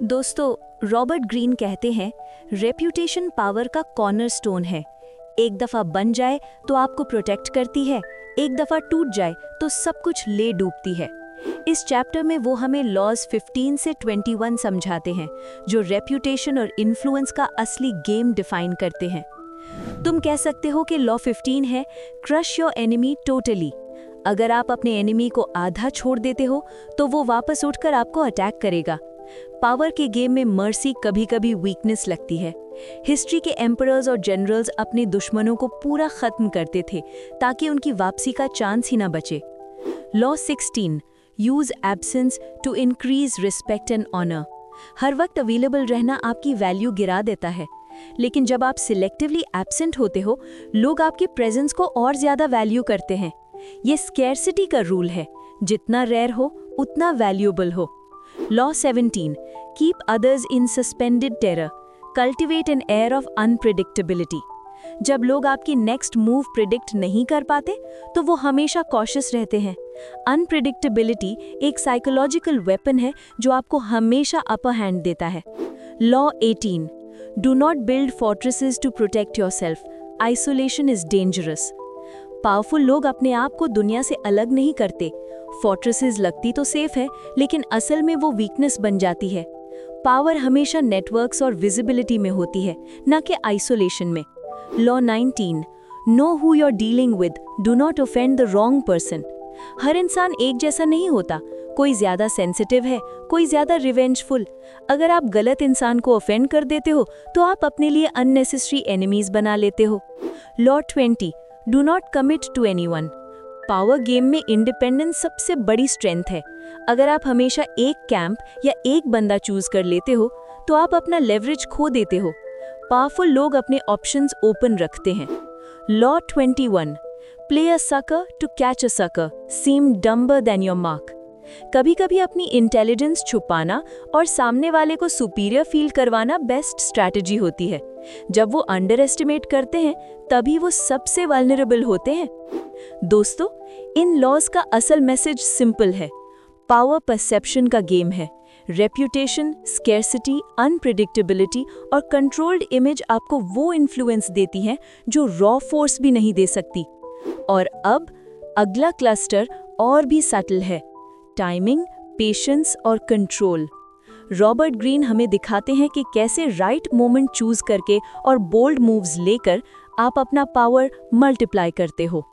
दोस्तों, Robert Greene कहते हैं रेप्यूटेशन पावर का कॉर्नर स्टोन है। एक दफ़ा बन जाए तो आपको प्रोटेक्ट करती है, एक दफ़ा टूट जाए तो सब कुछ ले डूबती है। इस चैप्टर में वो हमें लॉज 15 से 21 समझाते हैं, जो रेप्यूटेशन और इन्फ्लुएंस का असली गेम डिफाइन करते हैं। तुम कह सकते हो कि लॉ 15 है क्रश योर एनिमी टोटली अगर आप अपने एनिमी को आधा छोड़ देते हो तो वो वापस उठकर आपको अटैक करेगा। पावर के गेम में मर्सी कभी कभी वीकनेस लगती है। हिस्ट्री के एम्परर्स और जनरल्स अपने दुश्मनों को पूरा खत्म करते थे, ताकि उनकी वापसी का चांस ही ना बचे। Law 16 use absence to increase respect and honour हर वक्त अवेलेबल रहना आपकी वैल्यू गिरा देता है। लेकिन जब आप सिलेक्टिवली एब्सेंट होते हो, लोग आपके प्रेजेंस को और ज़्यादा वैल्यू करते हैं। ये स्केर्सिटी का रूल है। जितना रेयर हो, उतना वैल्यूएबल हो। Law 17 keep others in suspended terror cultivate an air of unpredictability जब लोग आपकी नेक्स्ट मूव प्रिडिक्ट नहीं कर पाते तो वो हमेशा कॉशियस रहते हैं। अनप्रिडिक्टेबिलिटी एक साइकोलॉजिकल वेपन है, जो आपको हमेशा अपर हैंड देता है। Law 18 do not build fortresses to protect yourself isolation is dangerous powerful लोग अपने आप को दुनिया से अलग नहीं करते। फोर्ट्रेसेस लगती तो सेफ़ है, लेकिन असल में वो वीकनेस बन जाती है। पावर हमेशा नेटवर्क्स और विजिबिलिटी में होती है, न कि आइसोलेशन में। Law 19 know who you're dealing with do not offend the wrong person हर इंसान एक जैसा नहीं होता, कोई ज़्यादा सेंसिटिव है, कोई ज़्यादा रिवेंजफुल अगर आप गलत इंसान को ऑफेंड कर देते हो तो आप अपने लिए अननेसेसरी एनिमीज बना लेते हो। Law twenty do not commit to any power game में इंडिपेंडेंस सबसे बड़ी स्ट्रेंथ है। अगर आप हमेशा एक कैंप या एक बंदा चूज़ कर लेते हो तो आप अपना लेवरेज खो देते हो। पावरफुल लोग अपने ऑप्शंस ओपन रखते हैं। Law 21 play a sucker to catch a sucker, seem dumber than your mark. कभी कभी अपनी इंटेलिजेंस छुपाना और सामने वाले को सुपीरियर फील करवाना बेस्ट स्ट्रैटेजी होती है। जब वो अंडर एस्टिमेट करते हैं, तभी वो सबसे वल्नरेबल होते हैं। दोस्तों इन लॉज का असल मैसेज सिंपल है। पावर परसेप्शन का गेम है। रेप्यूटेशन स्केर्सिटी अनप्रिडिक्टेबिलिटी और कंट्रोल्ड इमेज आपको वो इन्फ्लुएंस देती है जो रॉ फोर्स भी नहीं दे सकती। और अब, अगला क्लस्टर और भी सटल है। टाइमिंग पेशेंस और कंट्रोल रॉबर्ट ग्रीन हमें दिखाते हैं कि कैसे राइट मोमेंट चूज़ करके और बोल्ड मूव्स लेकर आप अपना पावर मल्टीप्लाई करते हो।